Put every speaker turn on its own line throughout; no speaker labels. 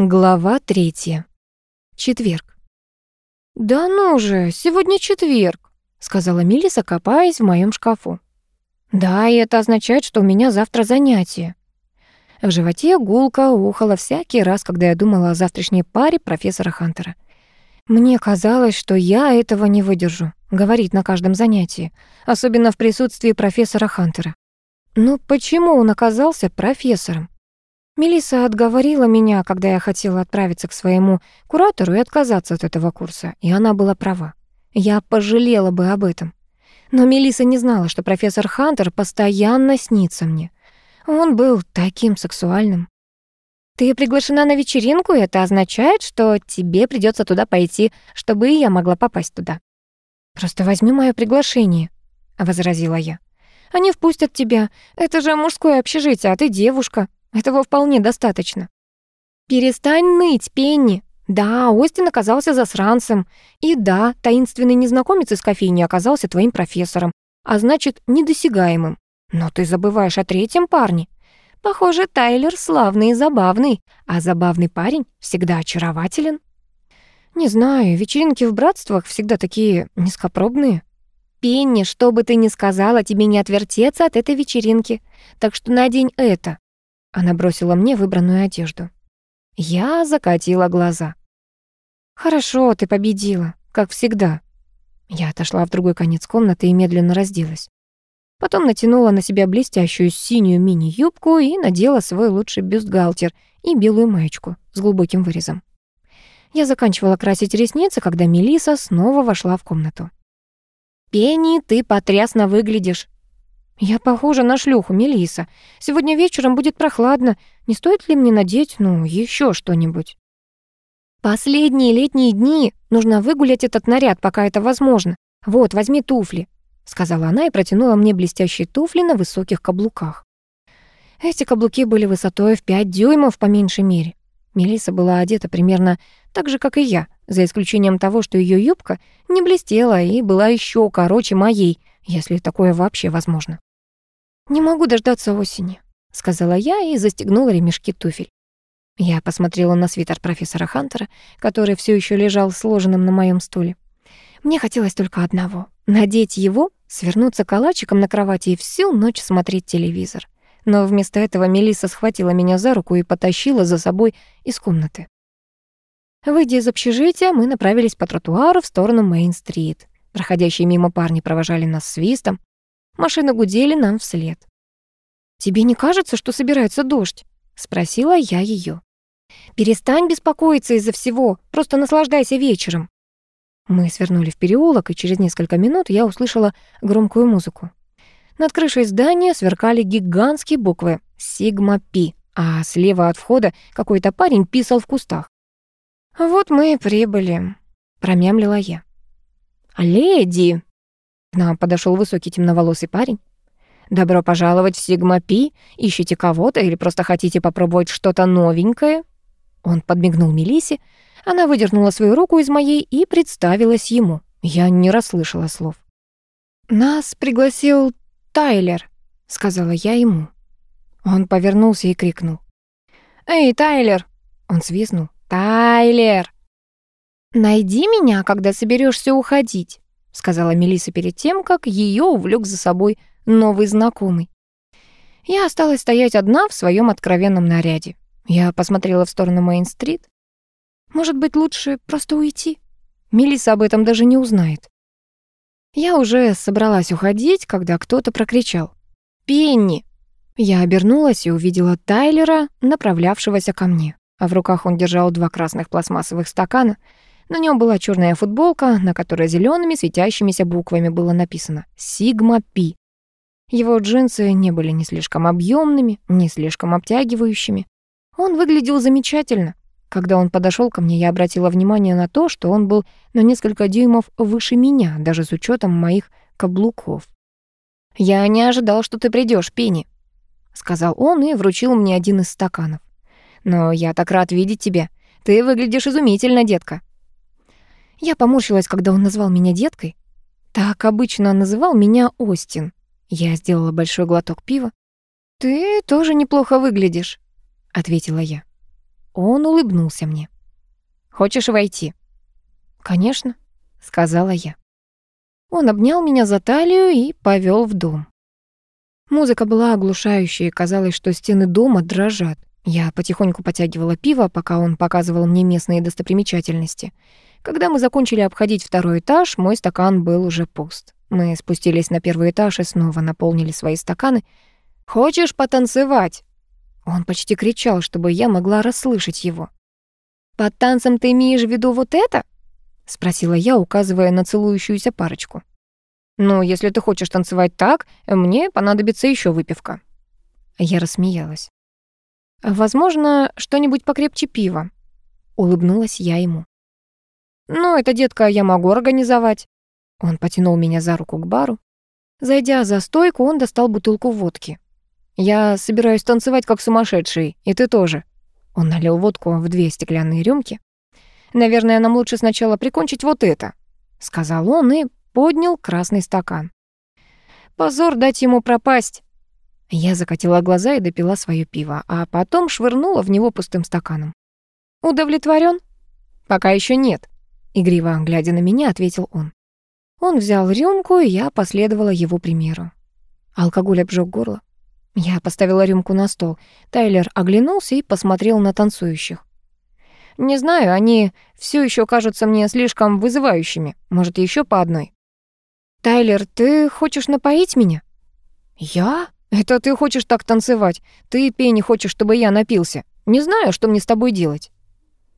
Глава третья. Четверг. «Да ну же, сегодня четверг», — сказала Мелиса, копаясь в моем шкафу. «Да, и это означает, что у меня завтра занятие». В животе гулко ухала всякий раз, когда я думала о завтрашней паре профессора Хантера. Мне казалось, что я этого не выдержу, говорить на каждом занятии, особенно в присутствии профессора Хантера. Ну почему он оказался профессором? Мелиса отговорила меня, когда я хотела отправиться к своему куратору и отказаться от этого курса, и она была права. Я пожалела бы об этом. Но Мелиса не знала, что профессор Хантер постоянно снится мне. Он был таким сексуальным. Ты приглашена на вечеринку, и это означает, что тебе придется туда пойти, чтобы и я могла попасть туда. Просто возьми моё приглашение, возразила я. Они впустят тебя. Это же мужское общежитие, а ты девушка. Этого вполне достаточно. Перестань ныть, Пенни. Да, Остин оказался засранцем. И да, таинственный незнакомец из кофейни оказался твоим профессором, а значит, недосягаемым. Но ты забываешь о третьем парне. Похоже, Тайлер славный и забавный, а забавный парень всегда очарователен. Не знаю, вечеринки в братствах всегда такие низкопробные. Пенни, что бы ты ни сказала, тебе не отвертеться от этой вечеринки. Так что надень это. Она бросила мне выбранную одежду. Я закатила глаза. «Хорошо, ты победила, как всегда». Я отошла в другой конец комнаты и медленно разделась. Потом натянула на себя блестящую синюю мини-юбку и надела свой лучший бюстгальтер и белую маечку с глубоким вырезом. Я заканчивала красить ресницы, когда Мелиса снова вошла в комнату. «Пенни, ты потрясно выглядишь», «Я похожа на шлюху, Мелиса. Сегодня вечером будет прохладно. Не стоит ли мне надеть, ну, еще что-нибудь?» «Последние летние дни нужно выгулять этот наряд, пока это возможно. Вот, возьми туфли», — сказала она и протянула мне блестящие туфли на высоких каблуках. Эти каблуки были высотой в пять дюймов по меньшей мере. Мелиса была одета примерно так же, как и я, за исключением того, что ее юбка не блестела и была еще короче моей, если такое вообще возможно. «Не могу дождаться осени», — сказала я и застегнула ремешки туфель. Я посмотрела на свитер профессора Хантера, который все еще лежал сложенным на моем стуле. Мне хотелось только одного — надеть его, свернуться калачиком на кровати и всю ночь смотреть телевизор. Но вместо этого Мелисса схватила меня за руку и потащила за собой из комнаты. Выйдя из общежития, мы направились по тротуару в сторону Мейн-стрит. Проходящие мимо парни провожали нас свистом. Машины гудели нам вслед. «Тебе не кажется, что собирается дождь?» — спросила я ее. «Перестань беспокоиться из-за всего, просто наслаждайся вечером». Мы свернули в переулок, и через несколько минут я услышала громкую музыку. Над крышей здания сверкали гигантские буквы «Сигма Пи», а слева от входа какой-то парень писал в кустах. «Вот мы и прибыли», — промямлила я. «Леди!» Нам подошел высокий темноволосый парень. «Добро пожаловать в Сигма Пи. Ищете кого-то или просто хотите попробовать что-то новенькое?» Он подмигнул Мелисе. Она выдернула свою руку из моей и представилась ему. Я не расслышала слов. «Нас пригласил Тайлер», — сказала я ему. Он повернулся и крикнул. «Эй, Тайлер!» Он свистнул. «Тайлер!» «Найди меня, когда соберешься уходить», сказала Мелиса перед тем, как ее увлек за собой новый знакомый. Я осталась стоять одна в своем откровенном наряде. Я посмотрела в сторону Мейн-стрит. Может быть, лучше просто уйти? Мелиса об этом даже не узнает. Я уже собралась уходить, когда кто-то прокричал. «Пенни!» Я обернулась и увидела Тайлера, направлявшегося ко мне. А в руках он держал два красных пластмассовых стакана — на нем была черная футболка, на которой зелеными светящимися буквами было написано «Сигма Пи». Его джинсы не были ни слишком объемными, ни слишком обтягивающими. Он выглядел замечательно. Когда он подошел ко мне, я обратила внимание на то, что он был на несколько дюймов выше меня, даже с учетом моих каблуков. «Я не ожидал, что ты придешь, Пенни», — сказал он и вручил мне один из стаканов. «Но я так рад видеть тебя. Ты выглядишь изумительно, детка». Я поморщилась, когда он назвал меня деткой. Так обычно называл меня Остин. Я сделала большой глоток пива. «Ты тоже неплохо выглядишь», — ответила я. Он улыбнулся мне. «Хочешь войти?» «Конечно», — сказала я. Он обнял меня за талию и повел в дом. Музыка была оглушающей, казалось, что стены дома дрожат. Я потихоньку потягивала пиво, пока он показывал мне местные достопримечательности. Когда мы закончили обходить второй этаж, мой стакан был уже пуст. Мы спустились на первый этаж и снова наполнили свои стаканы. «Хочешь потанцевать?» Он почти кричал, чтобы я могла расслышать его. «Под танцем ты имеешь в виду вот это?» — спросила я, указывая на целующуюся парочку. «Ну, если ты хочешь танцевать так, мне понадобится еще выпивка». Я рассмеялась. «Возможно, что-нибудь покрепче пива», — улыбнулась я ему. «Ну, это, детка, я могу организовать». Он потянул меня за руку к бару. Зайдя за стойку, он достал бутылку водки. «Я собираюсь танцевать как сумасшедший, и ты тоже». Он налил водку в две стеклянные рюмки. «Наверное, нам лучше сначала прикончить вот это», — сказал он и поднял красный стакан. «Позор дать ему пропасть». Я закатила глаза и допила свое пиво, а потом швырнула в него пустым стаканом. «Удовлетворен? «Пока еще нет», — игриво глядя на меня, ответил он. Он взял рюмку, и я последовала его примеру. Алкоголь обжег горло. Я поставила рюмку на стол. Тайлер оглянулся и посмотрел на танцующих. «Не знаю, они все еще кажутся мне слишком вызывающими. Может, еще по одной?» «Тайлер, ты хочешь напоить меня?» «Я? Это ты хочешь так танцевать? Ты, Пенни, хочешь, чтобы я напился? Не знаю, что мне с тобой делать».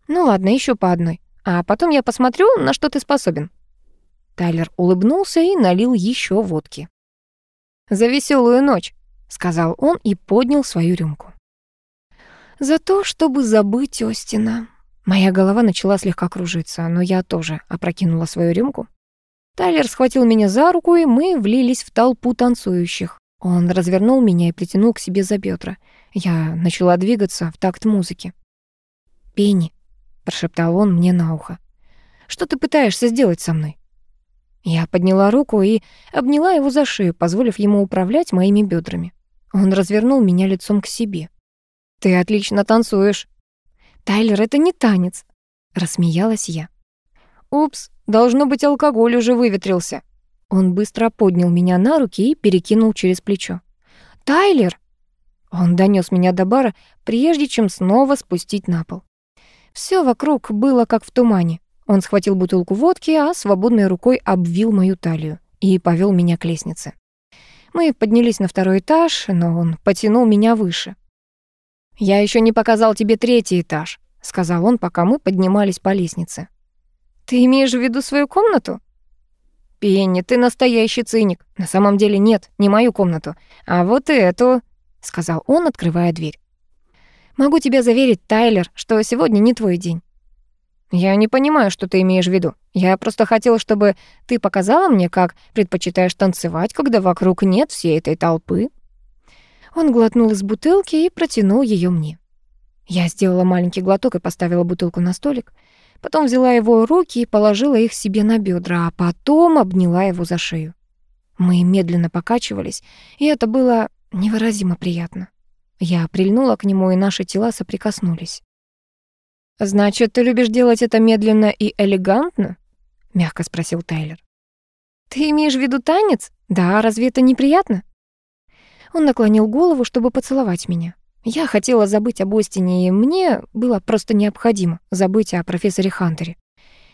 «Ну ладно, еще по одной. А потом я посмотрю, на что ты способен». Тайлер улыбнулся и налил еще водки. «За веселую ночь», — сказал он и поднял свою рюмку. «За то, чтобы забыть Остина». Моя голова начала слегка кружиться, но я тоже опрокинула свою рюмку. Тайлер схватил меня за руку, и мы влились в толпу танцующих. Он развернул меня и притянул к себе за бедра. Я начала двигаться в такт музыки. «Пенни», — прошептал он мне на ухо, — «что ты пытаешься сделать со мной?» Я подняла руку и обняла его за шею, позволив ему управлять моими бедрами. Он развернул меня лицом к себе. «Ты отлично танцуешь». «Тайлер, это не танец», — рассмеялась я. «Упс, должно быть, алкоголь уже выветрился». Он быстро поднял меня на руки и перекинул через плечо. «Тайлер!» Он донес меня до бара, прежде чем снова спустить на пол. Все вокруг было как в тумане. Он схватил бутылку водки, а свободной рукой обвил мою талию и повел меня к лестнице. Мы поднялись на второй этаж, но он потянул меня выше. «Я еще не показал тебе третий этаж», — сказал он, пока мы поднимались по лестнице. «Ты имеешь в виду свою комнату?» «Пенни, ты настоящий циник. На самом деле нет, не мою комнату, а вот эту», — сказал он, открывая дверь. «Могу тебя заверить, Тайлер, что сегодня не твой день. «Я не понимаю, что ты имеешь в виду. Я просто хотела, чтобы ты показала мне, как предпочитаешь танцевать, когда вокруг нет всей этой толпы». Он глотнул из бутылки и протянул ее мне. Я сделала маленький глоток и поставила бутылку на столик. Потом взяла его руки и положила их себе на бедра, а потом обняла его за шею. Мы медленно покачивались, и это было невыразимо приятно. Я прильнула к нему, и наши тела соприкоснулись. «Значит, ты любишь делать это медленно и элегантно?» — мягко спросил Тайлер. «Ты имеешь в виду танец? Да, разве это неприятно?» Он наклонил голову, чтобы поцеловать меня. Я хотела забыть об Остине, и мне было просто необходимо забыть о профессоре Хантере.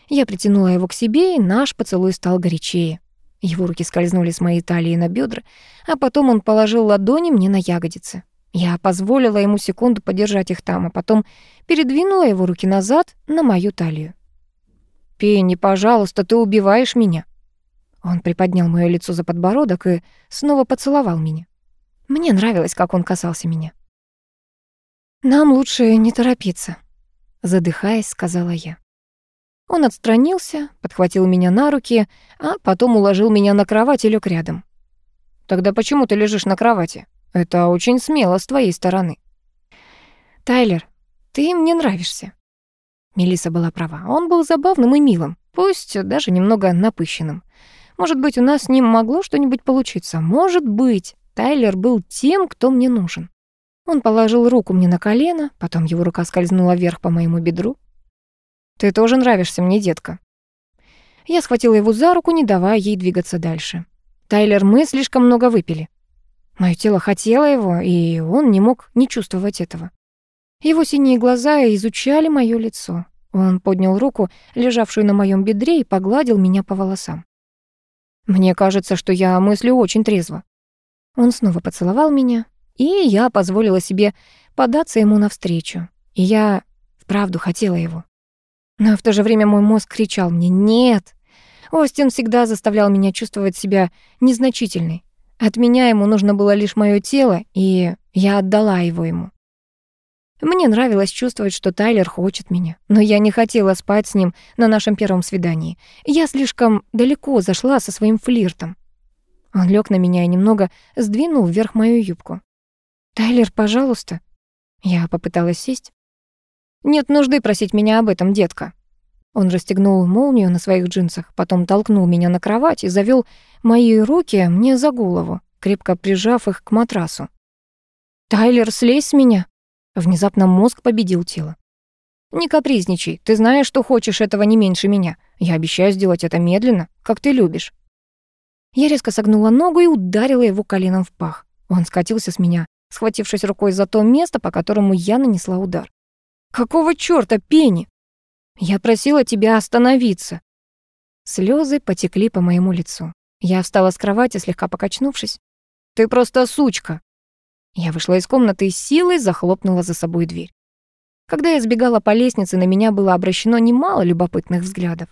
Я притянула его к себе, и наш поцелуй стал горячее. Его руки скользнули с моей талии на бедра, а потом он положил ладони мне на ягодицы. Я позволила ему секунду подержать их там, а потом передвинула его руки назад на мою талию. «Пенни, пожалуйста, ты убиваешь меня». Он приподнял моё лицо за подбородок и снова поцеловал меня. Мне нравилось, как он касался меня. «Нам лучше не торопиться», — задыхаясь, сказала я. Он отстранился, подхватил меня на руки, а потом уложил меня на кровать и лёг рядом. «Тогда почему ты лежишь на кровати?» Это очень смело с твоей стороны. Тайлер, ты мне нравишься. Мелиса была права. Он был забавным и милым, пусть даже немного напыщенным. Может быть, у нас с ним могло что-нибудь получиться. Может быть, Тайлер был тем, кто мне нужен. Он положил руку мне на колено, потом его рука скользнула вверх по моему бедру. «Ты тоже нравишься мне, детка». Я схватила его за руку, не давая ей двигаться дальше. «Тайлер, мы слишком много выпили». Моё тело хотело его, и он не мог не чувствовать этого. Его синие глаза изучали моё лицо. Он поднял руку, лежавшую на моем бедре, и погладил меня по волосам. «Мне кажется, что я мыслю очень трезво». Он снова поцеловал меня, и я позволила себе податься ему навстречу. И я вправду хотела его. Но в то же время мой мозг кричал мне «нет». Остин всегда заставлял меня чувствовать себя незначительной. От меня ему нужно было лишь моё тело, и я отдала его ему. Мне нравилось чувствовать, что Тайлер хочет меня, но я не хотела спать с ним на нашем первом свидании. Я слишком далеко зашла со своим флиртом. Он лег на меня и немного сдвинул вверх мою юбку. «Тайлер, пожалуйста». Я попыталась сесть. «Нет нужды просить меня об этом, детка». Он расстегнул молнию на своих джинсах, потом толкнул меня на кровать и завёл мои руки мне за голову, крепко прижав их к матрасу. «Тайлер, слезь с меня!» Внезапно мозг победил тело. «Не капризничай, ты знаешь, что хочешь этого не меньше меня. Я обещаю сделать это медленно, как ты любишь». Я резко согнула ногу и ударила его коленом в пах. Он скатился с меня, схватившись рукой за то место, по которому я нанесла удар. «Какого чёрта, Пенни? Я просила тебя остановиться!» Слёзы потекли по моему лицу. Я встала с кровати, слегка покачнувшись. «Ты просто сучка!» Я вышла из комнаты и силой захлопнула за собой дверь. Когда я сбегала по лестнице, на меня было обращено немало любопытных взглядов.